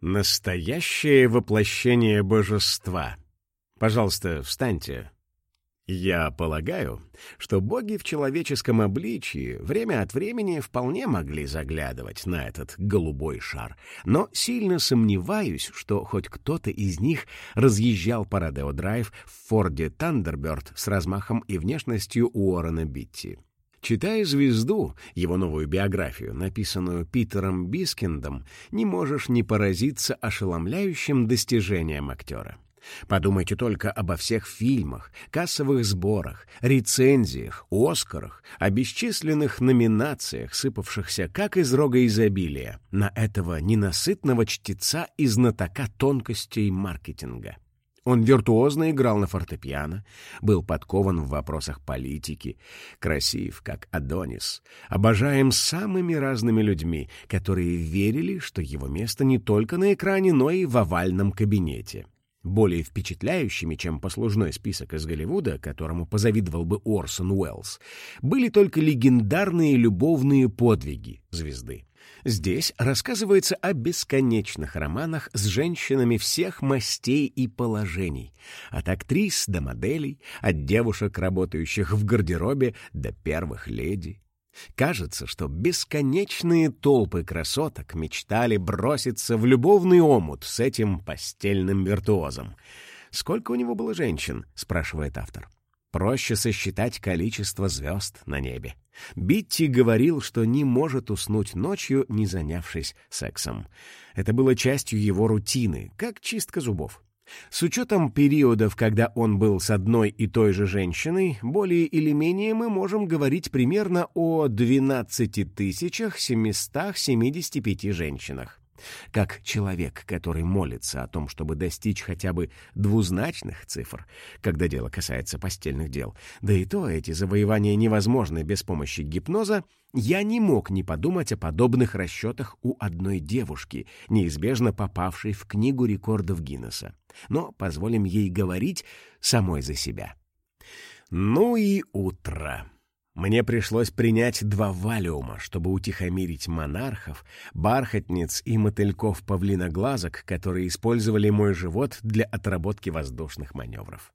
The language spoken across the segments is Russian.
Настоящее воплощение божества. Пожалуйста, встаньте. Я полагаю, что боги в человеческом обличии время от времени вполне могли заглядывать на этот голубой шар, но сильно сомневаюсь, что хоть кто-то из них разъезжал по Родео-драйв в Форде Тандерберт с размахом и внешностью Уоррена Битти. Читая «Звезду», его новую биографию, написанную Питером Бискиндом, не можешь не поразиться ошеломляющим достижением актера. Подумайте только обо всех фильмах, кассовых сборах, рецензиях, Оскарах, о бесчисленных номинациях, сыпавшихся как из рога изобилия, на этого ненасытного чтеца и знатока тонкостей маркетинга. Он виртуозно играл на фортепиано, был подкован в вопросах политики, красив, как Адонис, обожаем самыми разными людьми, которые верили, что его место не только на экране, но и в овальном кабинете. Более впечатляющими, чем послужной список из Голливуда, которому позавидовал бы Орсон Уэллс, были только легендарные любовные подвиги звезды. Здесь рассказывается о бесконечных романах с женщинами всех мастей и положений, от актрис до моделей, от девушек, работающих в гардеробе, до первых леди. Кажется, что бесконечные толпы красоток мечтали броситься в любовный омут с этим постельным виртуозом. «Сколько у него было женщин?» — спрашивает автор. Проще сосчитать количество звезд на небе. Битти говорил, что не может уснуть ночью, не занявшись сексом. Это было частью его рутины, как чистка зубов. С учетом периодов, когда он был с одной и той же женщиной, более или менее мы можем говорить примерно о 12 775 женщинах. Как человек, который молится о том, чтобы достичь хотя бы двузначных цифр, когда дело касается постельных дел, да и то эти завоевания невозможны без помощи гипноза, я не мог не подумать о подобных расчетах у одной девушки, неизбежно попавшей в книгу рекордов Гиннесса. Но позволим ей говорить самой за себя. Ну и утро. Мне пришлось принять два валиума, чтобы утихомирить монархов, бархатниц и мотыльков-павлиноглазок, которые использовали мой живот для отработки воздушных маневров.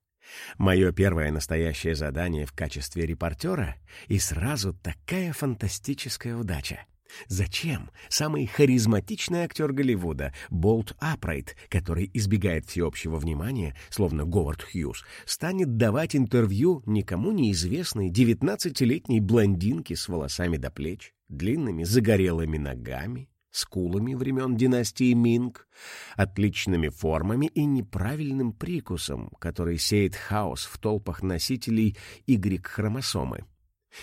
Мое первое настоящее задание в качестве репортера и сразу такая фантастическая удача. Зачем самый харизматичный актер Голливуда, Болт Апрайт, который избегает всеобщего внимания, словно Говард Хьюз, станет давать интервью никому неизвестной девятнадцатилетней блондинке с волосами до плеч, длинными загорелыми ногами, скулами времен династии Минг, отличными формами и неправильным прикусом, который сеет хаос в толпах носителей Y-хромосомы.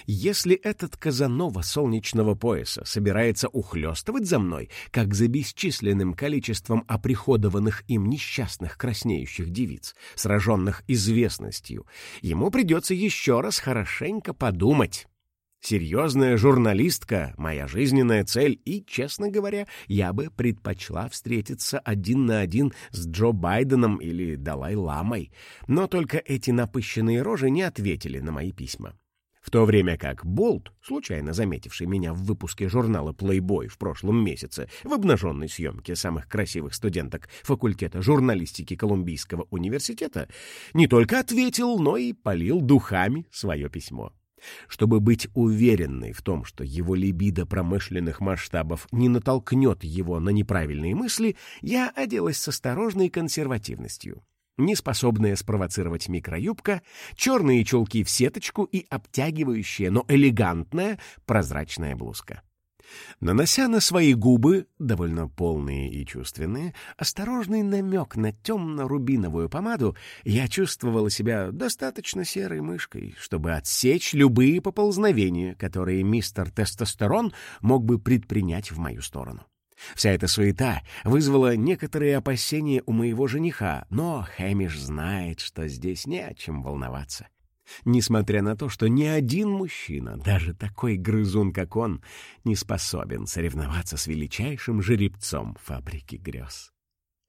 Если этот Казанова солнечного пояса собирается ухлёстывать за мной, как за бесчисленным количеством оприходованных им несчастных краснеющих девиц, сраженных известностью, ему придется еще раз хорошенько подумать. Серьезная журналистка — моя жизненная цель, и, честно говоря, я бы предпочла встретиться один на один с Джо Байденом или Далай-ламой, но только эти напыщенные рожи не ответили на мои письма. В то время как Болт, случайно заметивший меня в выпуске журнала Playboy в прошлом месяце в обнаженной съемке самых красивых студенток факультета журналистики Колумбийского университета, не только ответил, но и полил духами свое письмо. Чтобы быть уверенной в том, что его либидо промышленных масштабов не натолкнет его на неправильные мысли, я оделась с осторожной консервативностью неспособная спровоцировать микроюбка, черные чулки в сеточку и обтягивающая, но элегантная прозрачная блузка. Нанося на свои губы, довольно полные и чувственные, осторожный намек на темно-рубиновую помаду, я чувствовала себя достаточно серой мышкой, чтобы отсечь любые поползновения, которые мистер Тестостерон мог бы предпринять в мою сторону. Вся эта суета вызвала некоторые опасения у моего жениха, но Хэмиш знает, что здесь не о чем волноваться. Несмотря на то, что ни один мужчина, даже такой грызун, как он, не способен соревноваться с величайшим жеребцом фабрики грез.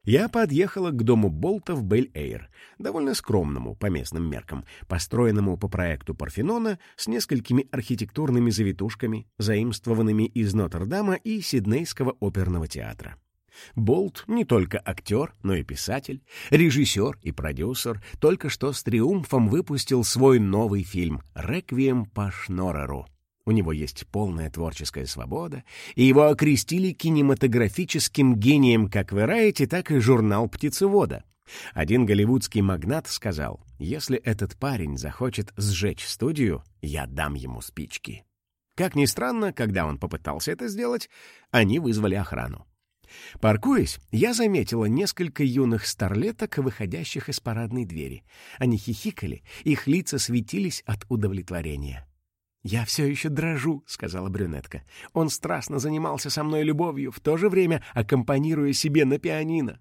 Я подъехала к дому Болта в Бель-Эйр, довольно скромному по местным меркам, построенному по проекту Парфенона с несколькими архитектурными завитушками, заимствованными из Нотр-Дама и Сиднейского оперного театра. Болт не только актер, но и писатель, режиссер и продюсер, только что с триумфом выпустил свой новый фильм «Реквием по Шнореру». У него есть полная творческая свобода, и его окрестили кинематографическим гением как Variety, так и журнал «Птицевода». Один голливудский магнат сказал, «Если этот парень захочет сжечь студию, я дам ему спички». Как ни странно, когда он попытался это сделать, они вызвали охрану. Паркуясь, я заметила несколько юных старлеток, выходящих из парадной двери. Они хихикали, их лица светились от удовлетворения. «Я все еще дрожу», — сказала брюнетка. «Он страстно занимался со мной любовью, в то же время аккомпанируя себе на пианино».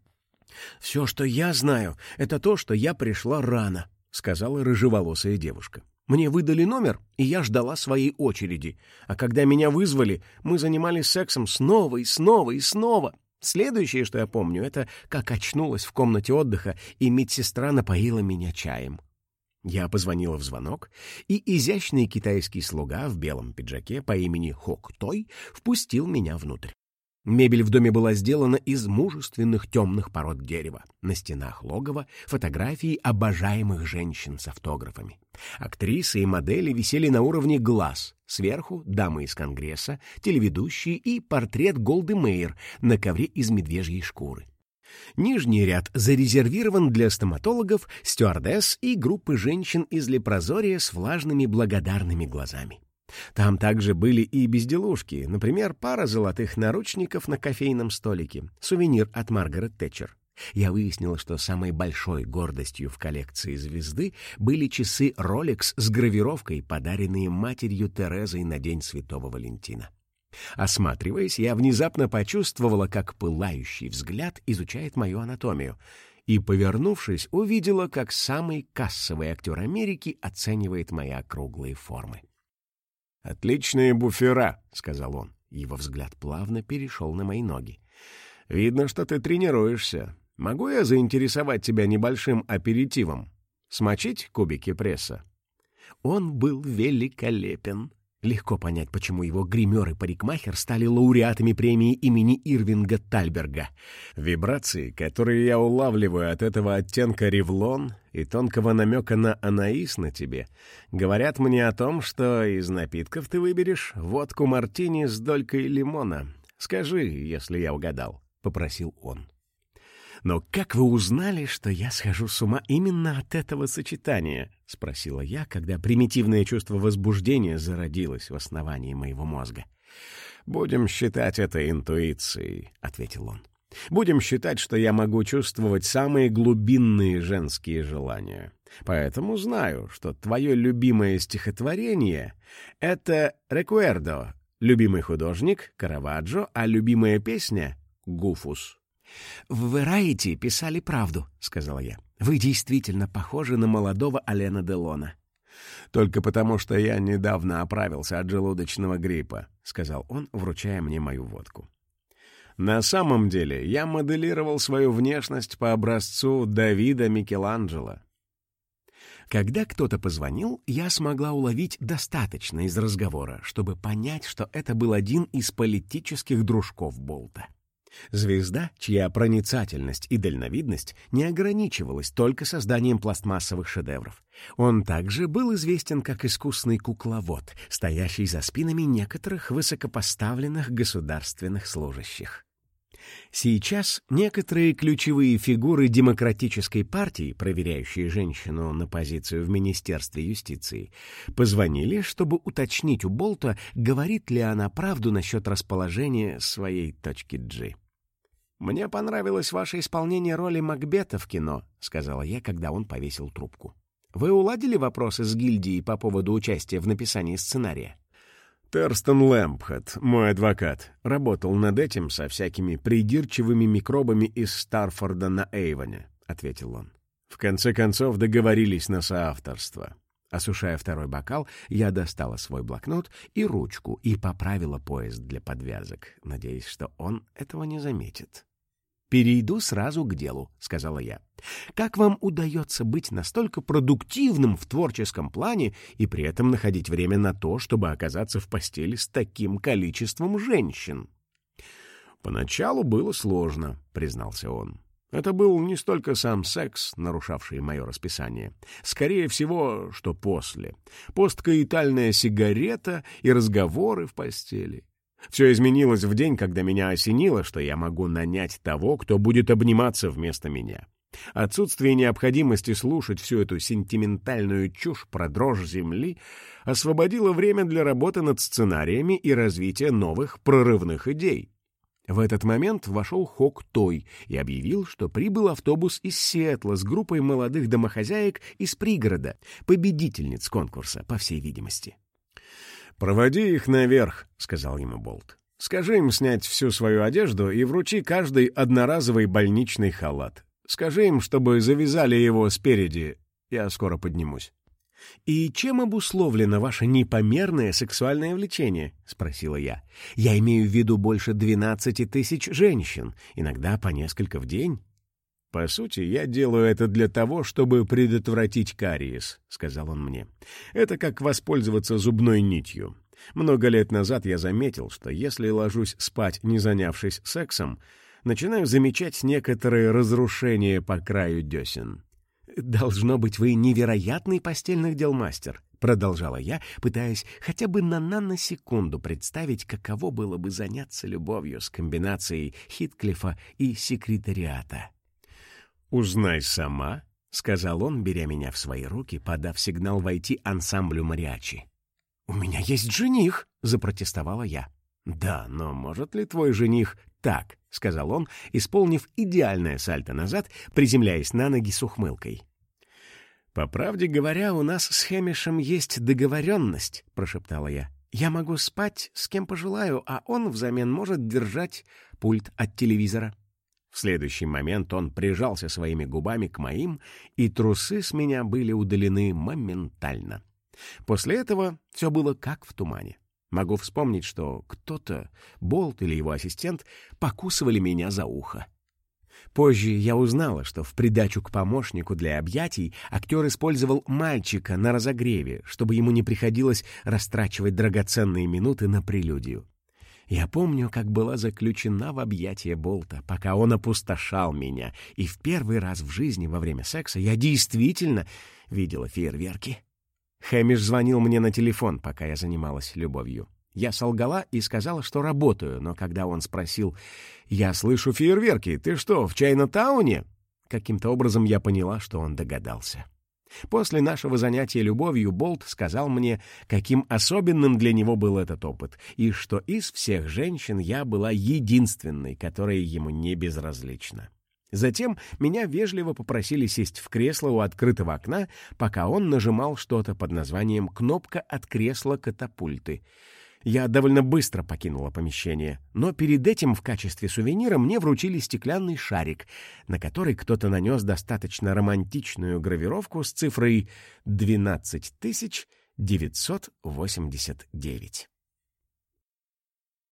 «Все, что я знаю, это то, что я пришла рано», — сказала рыжеволосая девушка. «Мне выдали номер, и я ждала своей очереди. А когда меня вызвали, мы занимались сексом снова и снова и снова. Следующее, что я помню, это как очнулась в комнате отдыха, и медсестра напоила меня чаем. Я позвонила в звонок, и изящный китайский слуга в белом пиджаке по имени Хок Той впустил меня внутрь. Мебель в доме была сделана из мужественных темных пород дерева. На стенах логова фотографии обожаемых женщин с автографами. Актрисы и модели висели на уровне глаз. Сверху — дамы из Конгресса, телеведущие и портрет Голды Мейер на ковре из медвежьей шкуры. Нижний ряд зарезервирован для стоматологов, стюардесс и группы женщин из лепрозория с влажными благодарными глазами. Там также были и безделушки, например, пара золотых наручников на кофейном столике, сувенир от Маргарет Тэтчер. Я выяснила, что самой большой гордостью в коллекции звезды были часы Rolex с гравировкой, подаренные матерью Терезой на День Святого Валентина. Осматриваясь, я внезапно почувствовала, как пылающий взгляд изучает мою анатомию, и, повернувшись, увидела, как самый кассовый актер Америки оценивает мои округлые формы. «Отличные буфера», — сказал он. Его взгляд плавно перешел на мои ноги. «Видно, что ты тренируешься. Могу я заинтересовать тебя небольшим аперитивом? Смочить кубики пресса?» Он был великолепен. Легко понять, почему его гример и парикмахер стали лауреатами премии имени Ирвинга Тальберга. Вибрации, которые я улавливаю от этого оттенка ревлон и тонкого намека на анаис на тебе, говорят мне о том, что из напитков ты выберешь водку мартини с долькой лимона. Скажи, если я угадал, — попросил он. «Но как вы узнали, что я схожу с ума именно от этого сочетания?» — спросила я, когда примитивное чувство возбуждения зародилось в основании моего мозга. «Будем считать это интуицией», — ответил он. «Будем считать, что я могу чувствовать самые глубинные женские желания. Поэтому знаю, что твое любимое стихотворение — это «Рекуэрдо», любимый художник — Караваджо, а любимая песня — «Гуфус». «В Variety писали правду», — сказала я. «Вы действительно похожи на молодого Алена Делона». «Только потому, что я недавно оправился от желудочного гриппа», — сказал он, вручая мне мою водку. «На самом деле я моделировал свою внешность по образцу Давида Микеланджело». Когда кто-то позвонил, я смогла уловить достаточно из разговора, чтобы понять, что это был один из политических дружков Болта. Звезда, чья проницательность и дальновидность не ограничивалась только созданием пластмассовых шедевров. Он также был известен как искусный кукловод, стоящий за спинами некоторых высокопоставленных государственных служащих. Сейчас некоторые ключевые фигуры демократической партии, проверяющие женщину на позицию в Министерстве юстиции, позвонили, чтобы уточнить у Болта, говорит ли она правду насчет расположения своей точки G. «Мне понравилось ваше исполнение роли Макбета в кино», — сказала я, когда он повесил трубку. «Вы уладили вопросы с гильдией по поводу участия в написании сценария?» Терстон Лэмпхед, мой адвокат, работал над этим со всякими придирчивыми микробами из Старфорда на Эйвоне, — ответил он. В конце концов договорились на соавторство. Осушая второй бокал, я достала свой блокнот и ручку и поправила поезд для подвязок, надеясь, что он этого не заметит. «Перейду сразу к делу», — сказала я. «Как вам удается быть настолько продуктивным в творческом плане и при этом находить время на то, чтобы оказаться в постели с таким количеством женщин?» «Поначалу было сложно», — признался он. Это был не столько сам секс, нарушавший мое расписание. Скорее всего, что после. Посткаитальная сигарета и разговоры в постели. Все изменилось в день, когда меня осенило, что я могу нанять того, кто будет обниматься вместо меня. Отсутствие необходимости слушать всю эту сентиментальную чушь про дрожь земли освободило время для работы над сценариями и развития новых прорывных идей. В этот момент вошел Хок Той и объявил, что прибыл автобус из Сиэтла с группой молодых домохозяек из пригорода, победительниц конкурса, по всей видимости. «Проводи их наверх», — сказал ему Болт. «Скажи им снять всю свою одежду и вручи каждый одноразовый больничный халат. Скажи им, чтобы завязали его спереди. Я скоро поднимусь». «И чем обусловлено ваше непомерное сексуальное влечение?» — спросила я. «Я имею в виду больше двенадцати тысяч женщин, иногда по несколько в день». «По сути, я делаю это для того, чтобы предотвратить кариес», — сказал он мне. «Это как воспользоваться зубной нитью. Много лет назад я заметил, что если ложусь спать, не занявшись сексом, начинаю замечать некоторые разрушения по краю десен. «Должно быть, вы невероятный постельных дел мастер», — продолжала я, пытаясь хотя бы на наносекунду представить, каково было бы заняться любовью с комбинацией Хитклифа и секретариата. «Узнай сама», — сказал он, беря меня в свои руки, подав сигнал войти ансамблю мариачи. «У меня есть жених», — запротестовала я. «Да, но может ли твой жених так?» — сказал он, исполнив идеальное сальто назад, приземляясь на ноги с ухмылкой. «По правде говоря, у нас с Хэмишем есть договоренность», — прошептала я. «Я могу спать с кем пожелаю, а он взамен может держать пульт от телевизора». В следующий момент он прижался своими губами к моим, и трусы с меня были удалены моментально. После этого все было как в тумане. Могу вспомнить, что кто-то, Болт или его ассистент, покусывали меня за ухо. Позже я узнала, что в придачу к помощнику для объятий актер использовал мальчика на разогреве, чтобы ему не приходилось растрачивать драгоценные минуты на прелюдию. Я помню, как была заключена в объятия Болта, пока он опустошал меня, и в первый раз в жизни во время секса я действительно видела фейерверки. Хэмиш звонил мне на телефон, пока я занималась любовью. Я солгала и сказала, что работаю, но когда он спросил «Я слышу фейерверки, ты что, в Чайна-тауне?» Каким-то образом я поняла, что он догадался. После нашего занятия любовью Болт сказал мне, каким особенным для него был этот опыт, и что из всех женщин я была единственной, которая ему не безразлична. Затем меня вежливо попросили сесть в кресло у открытого окна, пока он нажимал что-то под названием «кнопка от кресла катапульты». Я довольно быстро покинула помещение, но перед этим в качестве сувенира мне вручили стеклянный шарик, на который кто-то нанес достаточно романтичную гравировку с цифрой 12989.